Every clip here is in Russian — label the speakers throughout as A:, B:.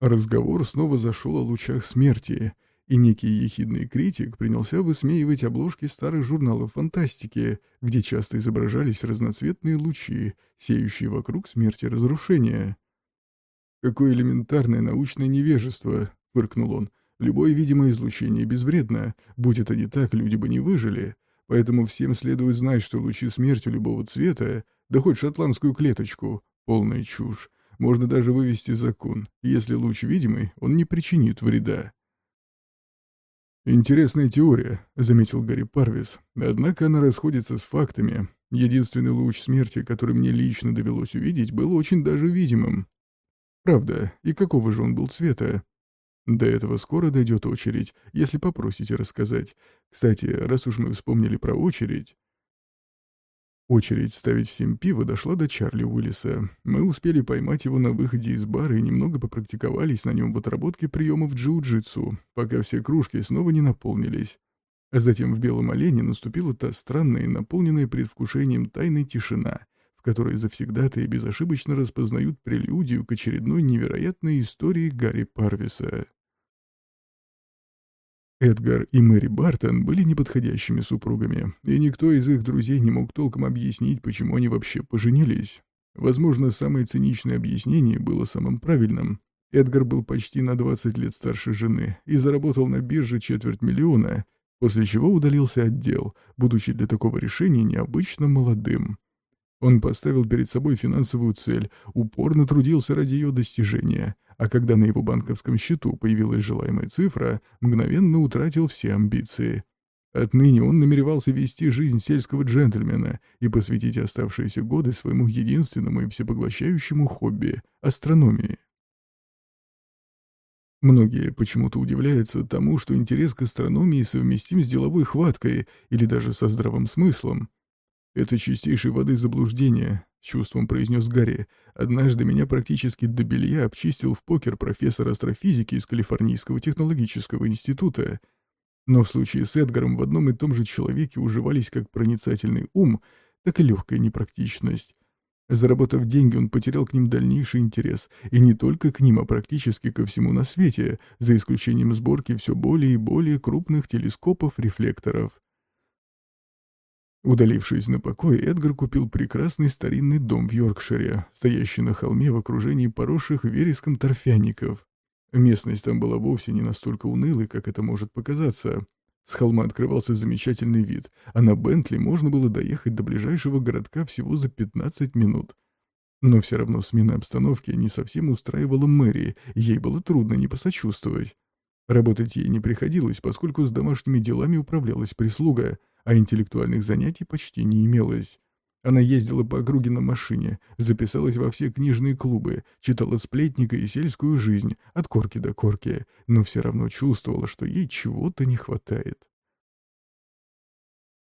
A: Разговор снова зашел о лучах смерти, и некий ехидный критик принялся высмеивать обложки старых журналов фантастики, где часто изображались разноцветные лучи, сеющие вокруг смерти разрушения. «Какое элементарное научное невежество!» — фыркнул он. «Любое видимое излучение безвредно. Будь это не так, люди бы не выжили. Поэтому всем следует знать, что лучи смерти любого цвета, да хоть шотландскую клеточку, полная чушь. Можно даже вывести закон. Если луч видимый, он не причинит вреда. «Интересная теория», — заметил Гарри Парвис. «Однако она расходится с фактами. Единственный луч смерти, который мне лично довелось увидеть, был очень даже видимым. Правда, и какого же он был цвета? До этого скоро дойдет очередь, если попросите рассказать. Кстати, раз уж мы вспомнили про очередь... Очередь ставить всем пиво дошла до Чарли Уиллиса. Мы успели поймать его на выходе из бара и немного попрактиковались на нем в отработке приемов джиу-джитсу, пока все кружки снова не наполнились. А затем в белом олене наступила та странная и наполненная предвкушением тайной тишина, в которой завсегдаты безошибочно распознают прелюдию к очередной невероятной истории Гарри Парвиса. Эдгар и Мэри Бартон были неподходящими супругами, и никто из их друзей не мог толком объяснить, почему они вообще поженились. Возможно, самое циничное объяснение было самым правильным. Эдгар был почти на 20 лет старше жены и заработал на бирже четверть миллиона, после чего удалился от дел, будучи для такого решения необычно молодым. Он поставил перед собой финансовую цель, упорно трудился ради ее достижения, а когда на его банковском счету появилась желаемая цифра, мгновенно утратил все амбиции. Отныне он намеревался вести жизнь сельского джентльмена и посвятить оставшиеся годы своему единственному и всепоглощающему хобби — астрономии. Многие почему-то удивляются тому, что интерес к астрономии совместим с деловой хваткой или даже со здравым смыслом. «Это чистейшей воды заблуждение», — с чувством произнес Гарри. «Однажды меня практически до белья обчистил в покер профессор астрофизики из Калифорнийского технологического института. Но в случае с Эдгаром в одном и том же человеке уживались как проницательный ум, так и легкая непрактичность. Заработав деньги, он потерял к ним дальнейший интерес, и не только к ним, а практически ко всему на свете, за исключением сборки все более и более крупных телескопов-рефлекторов. Удалившись на покой, Эдгар купил прекрасный старинный дом в Йоркшире, стоящий на холме в окружении поросших вереском торфяников. Местность там была вовсе не настолько унылой, как это может показаться. С холма открывался замечательный вид, а на Бентли можно было доехать до ближайшего городка всего за 15 минут. Но все равно смена обстановки не совсем устраивала Мэри, ей было трудно не посочувствовать. Работать ей не приходилось, поскольку с домашними делами управлялась прислуга — а интеллектуальных занятий почти не имелось. Она ездила по округе на машине, записалась во все книжные клубы, читала сплетника и сельскую жизнь, от корки до корки, но все равно чувствовала, что ей чего-то не хватает.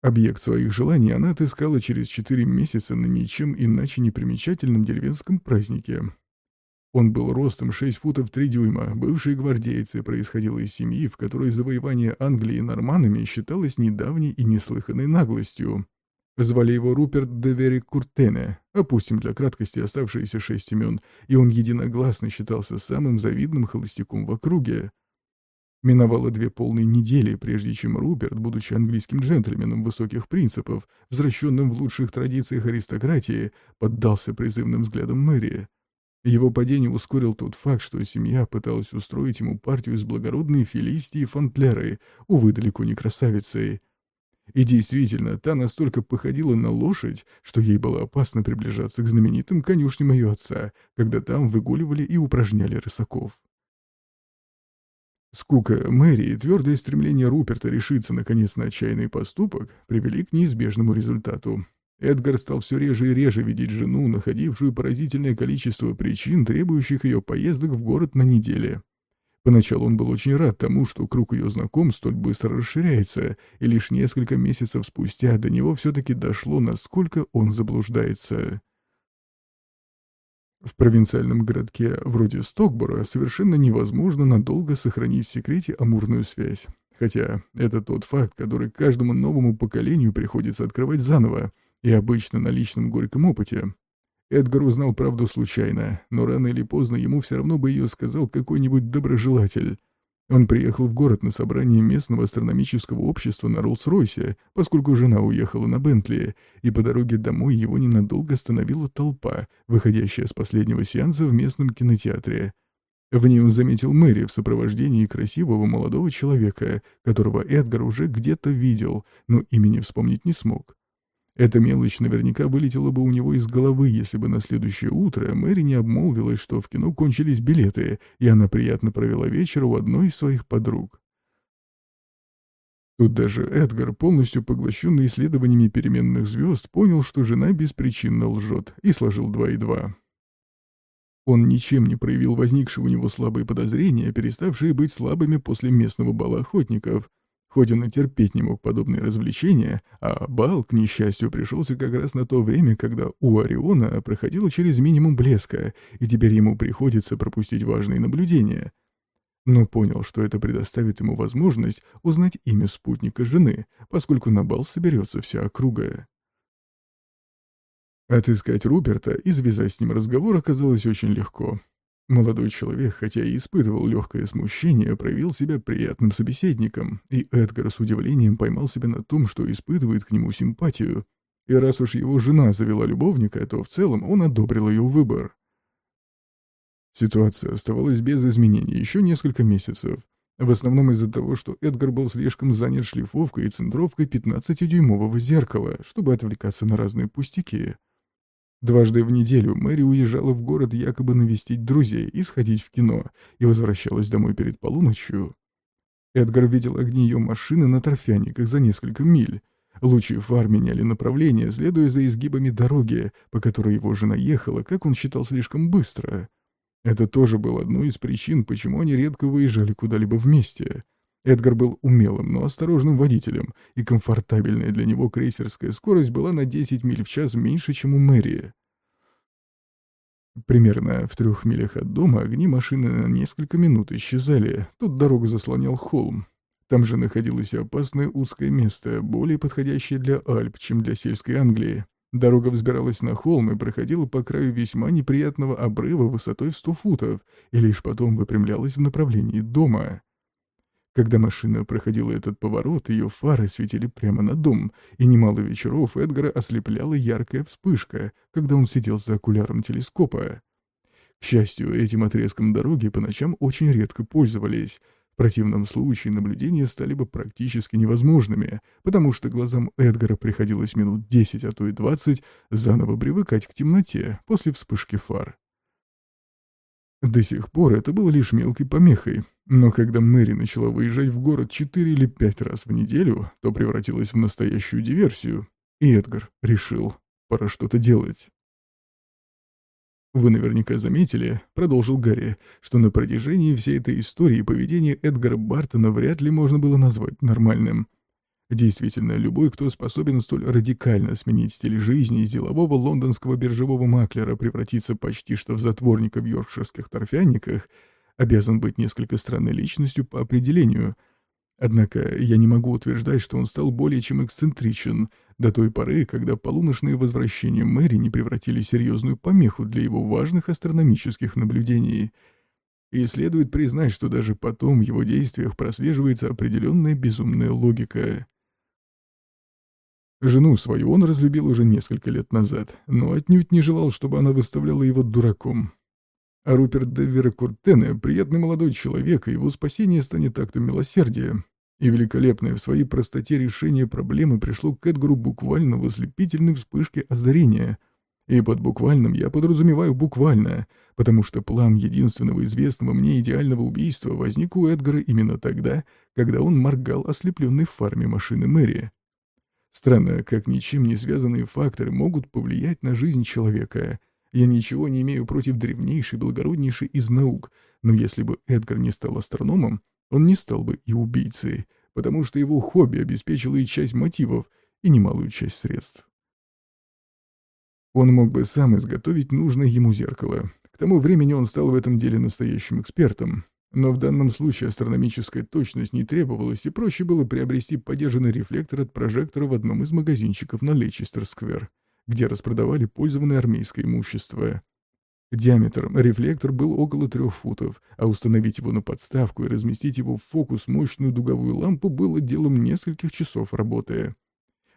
A: Объект своих желаний она отыскала через четыре месяца на ничем иначе не примечательном деревенском празднике, он был ростом 6 футов 3 дюйма, бывший гвардейец и происходил из семьи, в которой завоевание Англии норманами считалось недавней и неслыханной наглостью. Звали его Руперт де Вери Куртене, опустим для краткости оставшиеся шесть имен, и он единогласно считался самым завидным холостяком в округе. Миновало две полные недели, прежде чем Руперт, будучи английским джентльменом высоких принципов, возвращенным в лучших традициях аристократии, поддался призывным взглядам мэрии. Его падение ускорил тот факт, что семья пыталась устроить ему партию из благородной Фелистии Фонтлеры, увы, далеко не красавицей. И действительно, та настолько походила на лошадь, что ей было опасно приближаться к знаменитым конюшням ее отца, когда там выгуливали и упражняли рысаков. Скука Мэри и твердое стремление Руперта решиться наконец на отчаянный поступок привели к неизбежному результату. Эдгар стал все реже и реже видеть жену, находившую поразительное количество причин, требующих ее поездок в город на неделе. Поначалу он был очень рад тому, что круг ее знакомств столь быстро расширяется, и лишь несколько месяцев спустя до него все-таки дошло, насколько он заблуждается. В провинциальном городке вроде Стокбора совершенно невозможно надолго сохранить в секрете амурную связь. Хотя это тот факт, который каждому новому поколению приходится открывать заново, и обычно на личном горьком опыте. Эдгар узнал правду случайно, но рано или поздно ему все равно бы ее сказал какой-нибудь доброжелатель. Он приехал в город на собрание местного астрономического общества на Роллс-Ройсе, поскольку жена уехала на Бентли, и по дороге домой его ненадолго остановила толпа, выходящая с последнего сеанса в местном кинотеатре. В ней он заметил Мэри в сопровождении красивого молодого человека, которого Эдгар уже где-то видел, но имени вспомнить не смог. Эта мелочь наверняка вылетела бы у него из головы, если бы на следующее утро Мэри не обмолвилась, что в кино кончились билеты, и она приятно провела вечер у одной из своих подруг. Тут даже Эдгар, полностью поглощенный исследованиями переменных звезд, понял, что жена беспричинно лжет, и сложил два и два. Он ничем не проявил возникшие у него слабые подозрения, переставшие быть слабыми после местного бала охотников — Хоть он и терпеть не мог подобные развлечения, а бал, к несчастью, пришелся как раз на то время, когда у Ориона проходило через минимум блеска, и теперь ему приходится пропустить важные наблюдения. Но понял, что это предоставит ему возможность узнать имя спутника жены, поскольку на бал соберется вся округа. Отыскать Руперта и завязать с ним разговор оказалось очень легко. Молодой человек, хотя и испытывал легкое смущение, проявил себя приятным собеседником, и Эдгар с удивлением поймал себя на том, что испытывает к нему симпатию. И раз уж его жена завела любовника, то в целом он одобрил ее выбор. Ситуация оставалась без изменений еще несколько месяцев. В основном из-за того, что Эдгар был слишком занят шлифовкой и центровкой 15-дюймового зеркала, чтобы отвлекаться на разные пустяки. Дважды в неделю Мэри уезжала в город якобы навестить друзей и сходить в кино, и возвращалась домой перед полуночью. Эдгар видел огни ее машины на торфяниках за несколько миль. Лучи фар меняли направление, следуя за изгибами дороги, по которой его жена ехала, как он считал, слишком быстро. Это тоже было одной из причин, почему они редко выезжали куда-либо вместе. Эдгар был умелым, но осторожным водителем, и комфортабельная для него крейсерская скорость была на 10 миль в час меньше, чем у Мэри. Примерно в трех милях от дома огни машины на несколько минут исчезали, тут дорогу заслонял холм. Там же находилось опасное узкое место, более подходящее для Альп, чем для сельской Англии. Дорога взбиралась на холм и проходила по краю весьма неприятного обрыва высотой в 100 футов, и лишь потом выпрямлялась в направлении дома. Когда машина проходила этот поворот, ее фары светили прямо на дом, и немало вечеров Эдгара ослепляла яркая вспышка, когда он сидел за окуляром телескопа. К счастью, этим отрезком дороги по ночам очень редко пользовались. В противном случае наблюдения стали бы практически невозможными, потому что глазам Эдгара приходилось минут 10, а то и 20 заново привыкать к темноте после вспышки фар. До сих пор это было лишь мелкой помехой, но когда Мэри начала выезжать в город четыре или пять раз в неделю, то превратилась в настоящую диверсию, и Эдгар решил, пора что-то делать. «Вы наверняка заметили, — продолжил Гарри, — что на протяжении всей этой истории поведение Эдгара Бартона вряд ли можно было назвать нормальным. Действительно, любой, кто способен столь радикально сменить стиль жизни из делового лондонского биржевого маклера превратиться почти что в затворника в йоркширских торфяниках, обязан быть несколько странной личностью по определению. Однако я не могу утверждать, что он стал более чем эксцентричен до той поры, когда полуночные возвращения Мэри не превратили серьезную помеху для его важных астрономических наблюдений. И следует признать, что даже потом в его действиях прослеживается определенная безумная логика. Жену свою он разлюбил уже несколько лет назад, но отнюдь не желал, чтобы она выставляла его дураком. А Руперт де Веракуртене — приятный молодой человек, и его спасение станет актом милосердия. И великолепное в своей простоте решение проблемы пришло к Эдгару буквально в ослепительной вспышке озарения. И под буквальным я подразумеваю буквально, потому что план единственного известного мне идеального убийства возник у Эдгара именно тогда, когда он моргал ослепленной в фарме машины Мэри. Странно, как ничем не связанные факторы могут повлиять на жизнь человека. Я ничего не имею против древнейшей, благороднейшей из наук, но если бы Эдгар не стал астрономом, он не стал бы и убийцей, потому что его хобби обеспечило и часть мотивов, и немалую часть средств. Он мог бы сам изготовить нужное ему зеркало. К тому времени он стал в этом деле настоящим экспертом. Но в данном случае астрономическая точность не требовалась, и проще было приобрести подержанный рефлектор от прожектора в одном из магазинчиков на Лейчестер-сквер. где распродавали пользованное армейское имущество. Диаметром рефлектор был около трех футов, а установить его на подставку и разместить его в фокус мощную дуговую лампу было делом нескольких часов работы.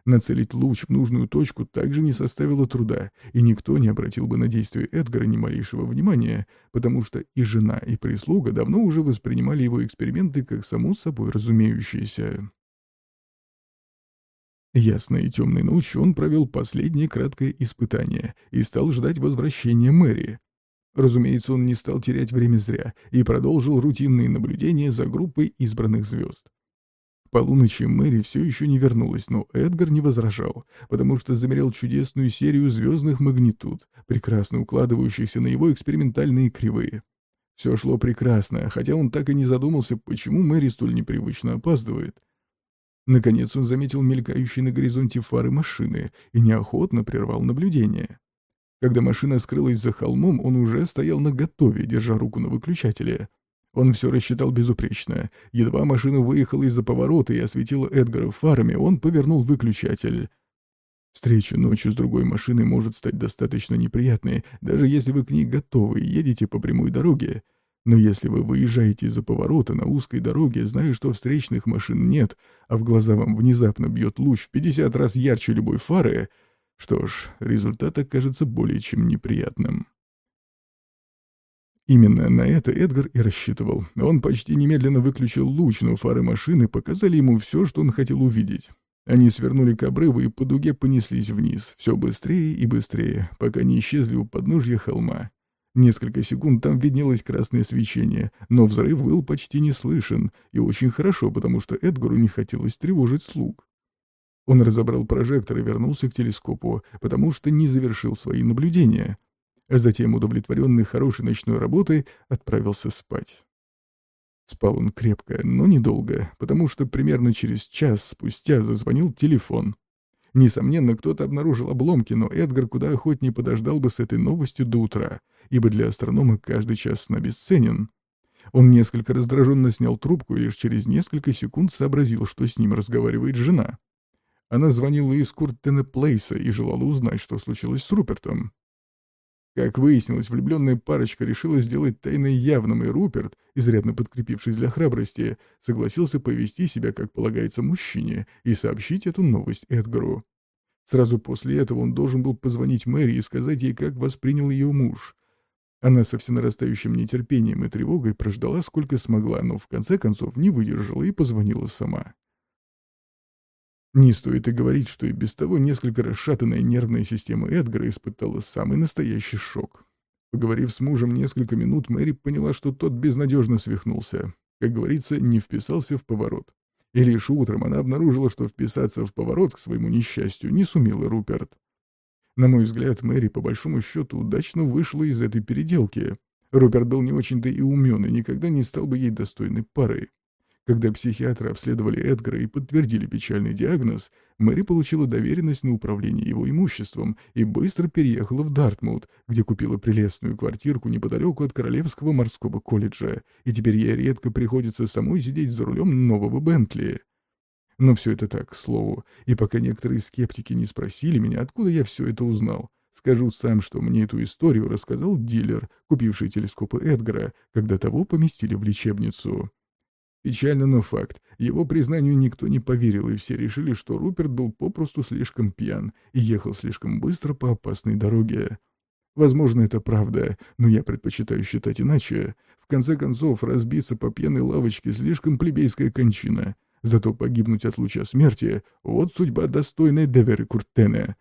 A: Нацелить луч в нужную точку также не составило труда, и никто не обратил бы на действия Эдгара ни малейшего внимания, потому что и жена, и прислуга давно уже воспринимали его эксперименты как само собой разумеющиеся. Ясной и темной ночью он провел последнее краткое испытание и стал ждать возвращения Мэри. Разумеется, он не стал терять время зря и продолжил рутинные наблюдения за группой избранных звезд. К полуночи Мэри все еще не вернулась, но Эдгар не возражал, потому что замерял чудесную серию звездных магнитуд, прекрасно укладывающихся на его экспериментальные кривые. Все шло прекрасно, хотя он так и не задумался, почему Мэри столь непривычно опаздывает. Наконец он заметил мелькающие на горизонте фары машины и неохотно прервал наблюдение. Когда машина скрылась за холмом, он уже стоял на готове, держа руку на выключателе. Он все рассчитал безупречно. Едва машина выехала из-за поворота и осветила Эдгара фарами, он повернул выключатель. Встреча ночью с другой машиной может стать достаточно неприятной, даже если вы к ней готовы и едете по прямой дороге. Но если вы выезжаете из-за поворота на узкой дороге, зная, что встречных машин нет, а в глаза вам внезапно бьет луч в 50 раз ярче любой фары, что ж, результат окажется более чем неприятным. Именно на это Эдгар и рассчитывал. Он почти немедленно выключил луч, но фары машины показали ему все, что он хотел увидеть. Они свернули к обрыву и по дуге понеслись вниз, все быстрее и быстрее, пока не исчезли у подножья холма. Несколько секунд там виднелось красное свечение, но взрыв был почти не слышен, и очень хорошо, потому что Эдгару не хотелось тревожить слуг. Он разобрал прожектор и вернулся к телескопу, потому что не завершил свои наблюдения. А затем, удовлетворенный хорошей ночной работой, отправился спать. Спал он крепко, но недолго, потому что примерно через час спустя зазвонил телефон. Несомненно, кто-то обнаружил обломки, но Эдгар куда охотнее подождал бы с этой новостью до утра, ибо для астронома каждый час сна бесценен. Он несколько раздраженно снял трубку и лишь через несколько секунд сообразил, что с ним разговаривает жена. Она звонила из Куртена Плейса и желала узнать, что случилось с Рупертом. Как выяснилось, влюбленная парочка решила сделать тайной явным, и Руперт, изрядно подкрепившись для храбрости, согласился повести себя, как полагается, мужчине и сообщить эту новость Эдгару. Сразу после этого он должен был позвонить Мэри и сказать ей, как воспринял ее муж. Она со всенарастающим нетерпением и тревогой прождала сколько смогла, но в конце концов не выдержала и позвонила сама. Не стоит и говорить, что и без того несколько расшатанная нервная система Эдгара испытала самый настоящий шок. Поговорив с мужем несколько минут, Мэри поняла, что тот безнадежно свихнулся. Как говорится, не вписался в поворот. И лишь утром она обнаружила, что вписаться в поворот к своему несчастью не сумел и Руперт. На мой взгляд, Мэри по большому счету удачно вышла из этой переделки. Руперт был не очень-то и умен и никогда не стал бы ей достойной парой. Когда психиатры обследовали Эдгара и подтвердили печальный диагноз, Мэри получила доверенность на управление его имуществом и быстро переехала в Дартмут, где купила прелестную квартирку неподалеку от Королевского морского колледжа, и теперь ей редко приходится самой сидеть за рулем нового Бентли. Но все это так, к слову, и пока некоторые скептики не спросили меня, откуда я все это узнал, скажу сам, что мне эту историю рассказал дилер, купивший телескопы Эдгара, когда того поместили в лечебницу. Печально, но факт. Его признанию никто не поверил, и все решили, что Руперт был попросту слишком пьян и ехал слишком быстро по опасной дороге. Возможно, это правда, но я предпочитаю считать иначе. В конце концов, разбиться по пьяной лавочке слишком плебейская кончина. Зато погибнуть от луча смерти — вот судьба достойная Деверы Куртена.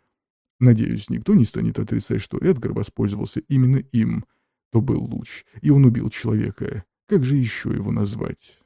A: Надеюсь, никто не станет отрицать, что Эдгар воспользовался именно им. То был луч, и он убил человека. Как же еще его назвать?